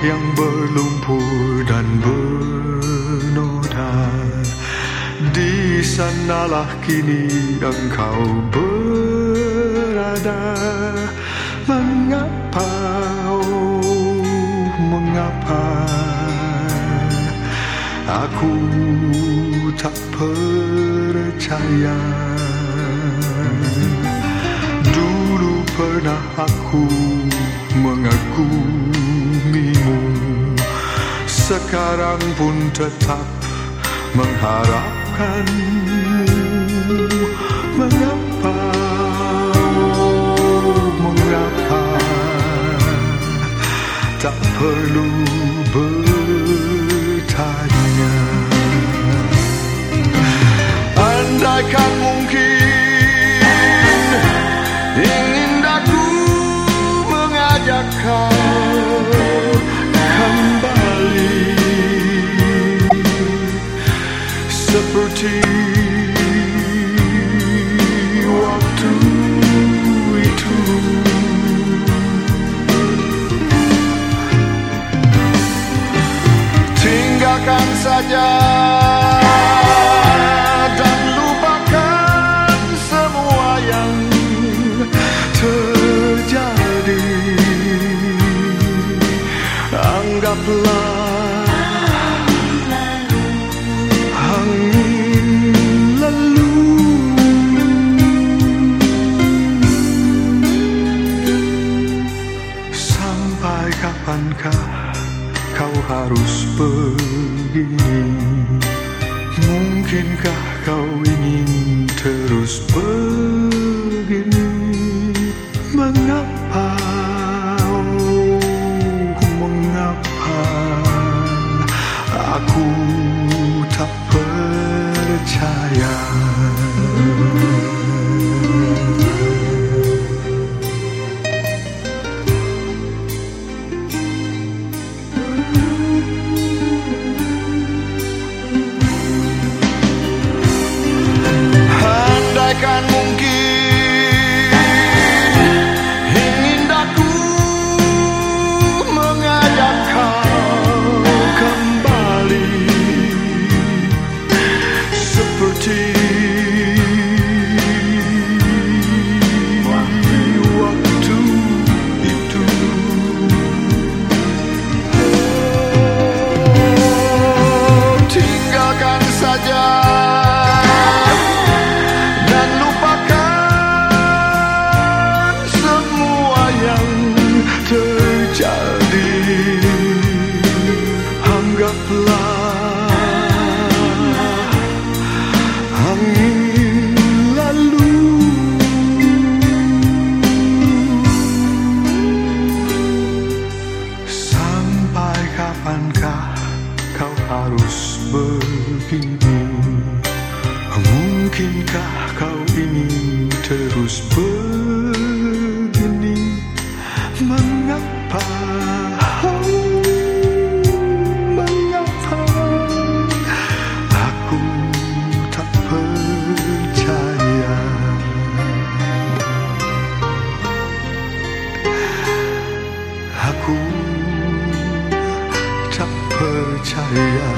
yang berlumpur dan bernoda. Di sanalah kini engkau berada. Mengapa, oh mengapa? Aku tak percaya. Dulu pernah aku Sekarang pun tetap mengharapkanmu. Mengapa, mengapa Tak perlu bertanya? Andaikan mungkin Tinggalkan saja. Dan lupakan semua yang terjadi. Anggaplah kapankah harus begini Mungkinkah kau ingin terus begini Mengapa, oh mengapa? Aku tak percaya Mungkinkah kau ingin terus begini? Mengapa Aku tak percaya